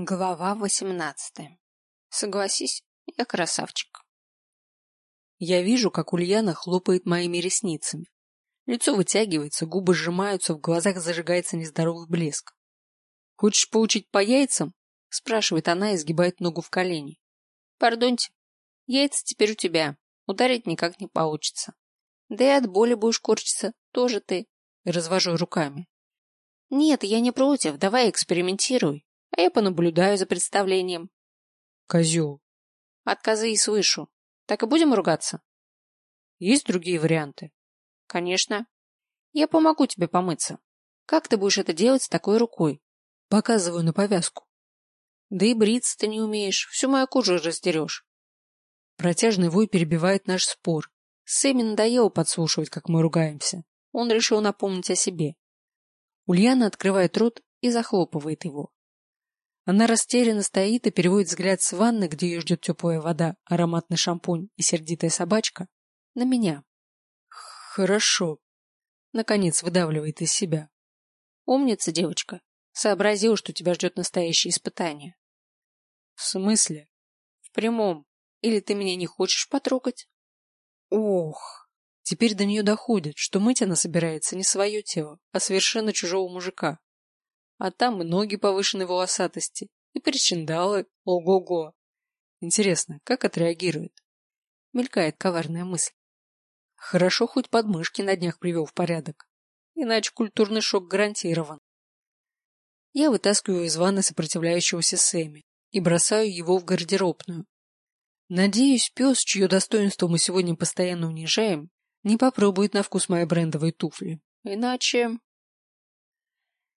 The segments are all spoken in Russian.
Глава восемнадцатая. Согласись, я красавчик. Я вижу, как Ульяна хлопает моими ресницами. Лицо вытягивается, губы сжимаются, в глазах зажигается нездоровый блеск. «Хочешь получить по яйцам?» – спрашивает она и сгибает ногу в колени. «Пардоньте, яйца теперь у тебя. Ударить никак не получится. Да и от боли будешь корчиться, тоже ты». Развожу руками. «Нет, я не против, давай экспериментируй а я понаблюдаю за представлением. Козел. Отказы и свышу. Так и будем ругаться? Есть другие варианты? Конечно. Я помогу тебе помыться. Как ты будешь это делать с такой рукой? Показываю на повязку. Да и бриться ты не умеешь, всю мою кожу раздерешь. Протяжный вой перебивает наш спор. Сэмми надоело подслушивать, как мы ругаемся. Он решил напомнить о себе. Ульяна открывает рот и захлопывает его. Она растерянно стоит и переводит взгляд с ванны, где ее ждет теплая вода, ароматный шампунь и сердитая собачка, на меня. Хорошо. Наконец выдавливает из себя. Умница, девочка. Сообразил, что тебя ждет настоящее испытание. В смысле? В прямом. Или ты меня не хочешь потрогать? Ох. Теперь до нее доходит, что мыть она собирается не свое тело, а совершенно чужого мужика. А там и ноги повышенной волосатости, и причиндалы, ого-го. Интересно, как отреагирует? Мелькает коварная мысль. Хорошо хоть подмышки на днях привел в порядок. Иначе культурный шок гарантирован. Я вытаскиваю из ванны сопротивляющегося Сэмми и бросаю его в гардеробную. Надеюсь, пес, чье достоинство мы сегодня постоянно унижаем, не попробует на вкус мои брендовые туфли. Иначе...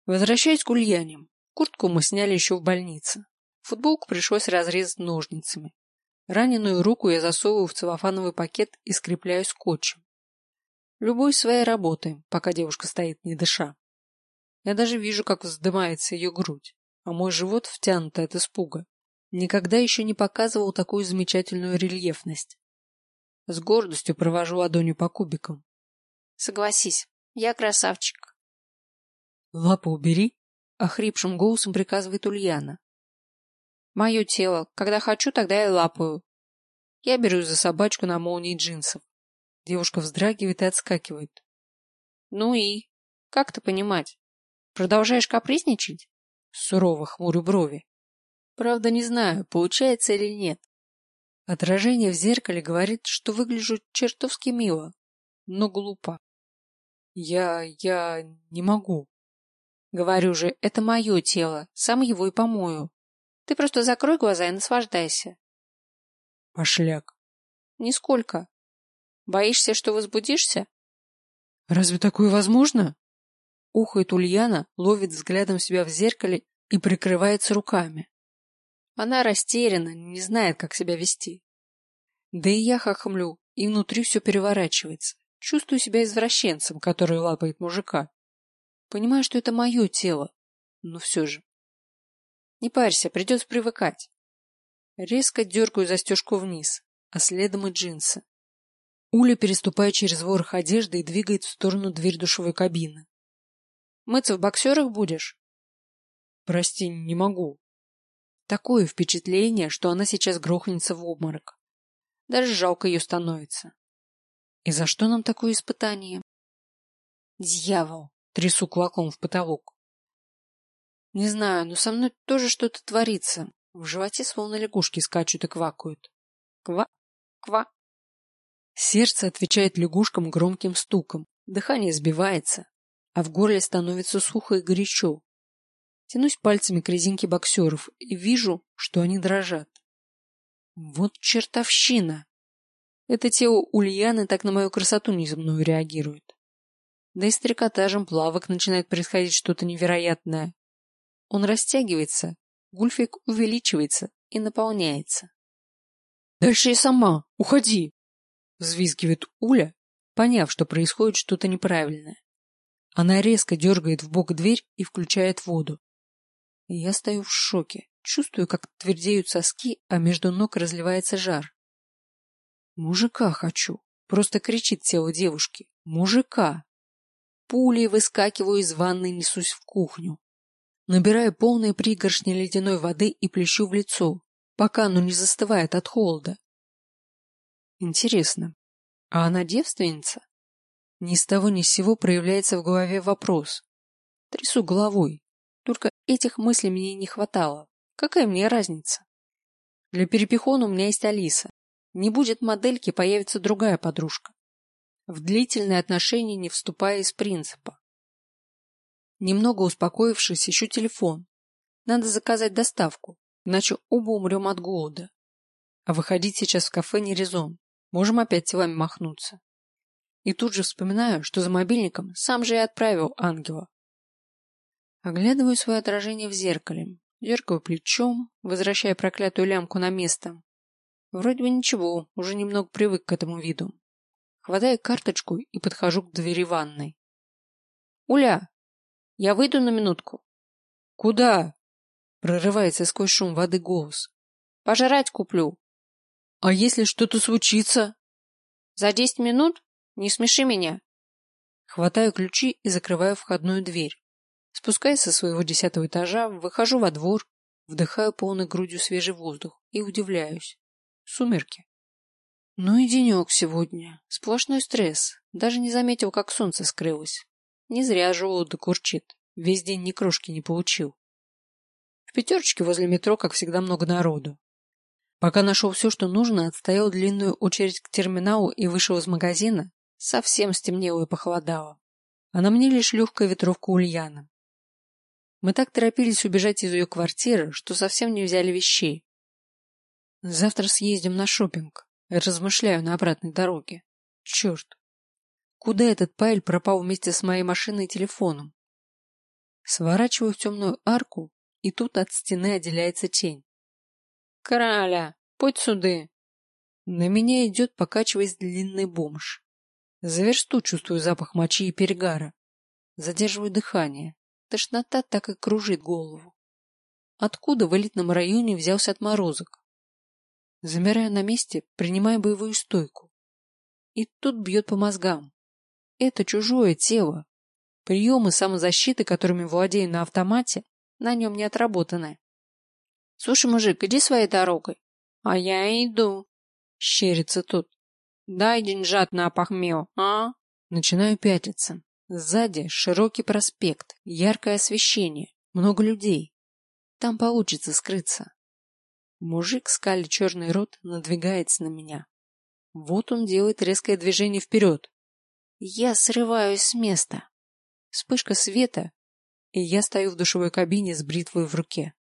Возвращаясь к Ульяне. Куртку мы сняли еще в больнице. Футболку пришлось разрезать ножницами. Раненую руку я засовываю в целлофановый пакет и скрепляю скотчем. Любой своей работой, пока девушка стоит не дыша. Я даже вижу, как вздымается ее грудь, а мой живот втянут от испуга. Никогда еще не показывал такую замечательную рельефность. С гордостью провожу ладонью по кубикам. Согласись, я красавчик. Лапу убери, охрипшим голосом приказывает Ульяна. Мое тело. Когда хочу, тогда и лапаю. Я берусь за собачку на молнии джинсов. Девушка вздрагивает и отскакивает. Ну и? Как ты понимать? Продолжаешь капризничать? Сурово хмурю брови. Правда, не знаю, получается или нет. Отражение в зеркале говорит, что выгляжу чертовски мило, но глупо. Я... я не могу. Говорю же, это мое тело, сам его и помою. Ты просто закрой глаза и наслаждайся. Пошляк. Нисколько. Боишься, что возбудишься? Разве такое возможно? Ухает Ульяна, ловит взглядом себя в зеркале и прикрывается руками. Она растеряна, не знает, как себя вести. Да и я хохмлю, и внутри все переворачивается. Чувствую себя извращенцем, который лапает мужика. Понимаю, что это мое тело, но все же. Не парься, придется привыкать. Резко дергаю застежку вниз, а следом и джинсы. Уля переступает через ворох одежды и двигает в сторону дверь душевой кабины. Мыться в боксерах будешь? Прости, не могу. Такое впечатление, что она сейчас грохнется в обморок. Даже жалко ее становится. И за что нам такое испытание? Дьявол! Трясу кулаком в потолок. Не знаю, но со мной тоже что-то творится. В животе словно лягушки скачут и квакают. Ква, ква. Сердце отвечает лягушкам громким стуком. Дыхание сбивается, а в горле становится сухо и горячо. Тянусь пальцами к резинке боксеров и вижу, что они дрожат. Вот чертовщина! Это тело Ульяны так на мою красоту неземную реагирует. Да и с трикотажем плавок начинает происходить что-то невероятное. Он растягивается, гульфик увеличивается и наполняется. «Дальше я сама! Уходи!» Взвизгивает Уля, поняв, что происходит что-то неправильное. Она резко дергает в бок дверь и включает воду. Я стою в шоке, чувствую, как твердеют соски, а между ног разливается жар. Мужика хочу. Просто кричит тело девушки. Мужика. Пулей выскакиваю из ванной, несусь в кухню. Набираю полные пригоршни ледяной воды и плещу в лицо, пока оно не застывает от холода. Интересно, а она девственница? Ни с того ни с сего проявляется в голове вопрос. Трясу головой. Только этих мыслей мне не хватало. Какая мне разница? Для перепихона у меня есть Алиса. Не будет модельки, появится другая подружка. В длительные отношения не вступая из принципа. Немного успокоившись, ищу телефон. Надо заказать доставку, иначе оба умрем от голода. А выходить сейчас в кафе не резон. Можем опять с вами махнуться. И тут же вспоминаю, что за мобильником сам же и отправил ангела. Оглядываю свое отражение в зеркале, дергаю плечом, возвращая проклятую лямку на место. Вроде бы ничего, уже немного привык к этому виду. Хватаю карточку и подхожу к двери ванной. «Уля, я выйду на минутку». «Куда?» — прорывается сквозь шум воды голос. «Пожрать куплю». «А если что-то случится?» «За десять минут? Не смеши меня». Хватаю ключи и закрываю входную дверь. Спускаясь со своего десятого этажа, выхожу во двор, вдыхаю полной грудью свежий воздух и удивляюсь. Сумерки. Ну и денек сегодня. Сплошной стресс. Даже не заметил, как солнце скрылось. Не зря желудок урчит. Весь день ни крошки не получил. В пятерочке возле метро, как всегда, много народу. Пока нашел все, что нужно, отстоял длинную очередь к терминалу и вышел из магазина, совсем стемнело и похолодало. А на мне лишь легкая ветровка Ульяна. Мы так торопились убежать из ее квартиры, что совсем не взяли вещей. Завтра съездим на шопинг. Размышляю на обратной дороге. Черт. Куда этот пайль пропал вместе с моей машиной и телефоном? Сворачиваю в темную арку, и тут от стены отделяется тень. «Краля, путь суды!» На меня идет, покачиваясь, длинный бомж. За версту чувствую запах мочи и перегара. Задерживаю дыхание. Тошнота так и кружит голову. Откуда в элитном районе взялся отморозок? Замираю на месте, принимая боевую стойку. И тут бьет по мозгам. Это чужое тело. Приемы самозащиты, которыми владею на автомате, на нем не отработаны. Слушай, мужик, иди своей дорогой. А я иду. Щерится тут. Дай деньжат на похмел, а? Начинаю пятиться. Сзади широкий проспект, яркое освещение, много людей. Там получится скрыться. Мужик, скали черный рот, надвигается на меня. Вот он делает резкое движение вперед. Я срываюсь с места. Вспышка света, и я стою в душевой кабине с бритвой в руке.